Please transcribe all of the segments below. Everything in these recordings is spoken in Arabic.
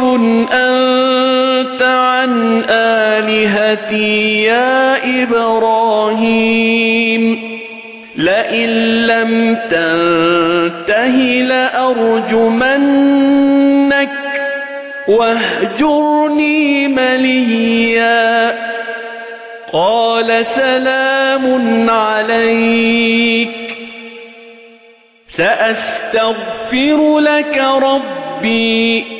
أراغب أنت عن آلهتي يا إبراهيم. لئن لم تنته لأرجمنك واهجرني مليا. قال سلام عليك. سأستغفر لك ربي.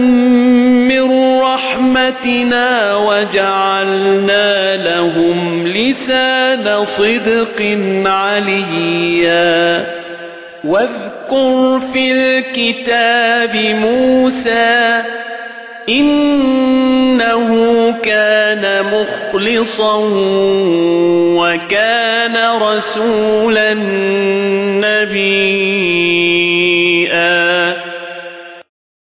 رحمتنا وجعلنا لهم لسان صدق عليا. واذكر في الكتاب موسى إنه كان مخلصا وكان رسولا نبيا.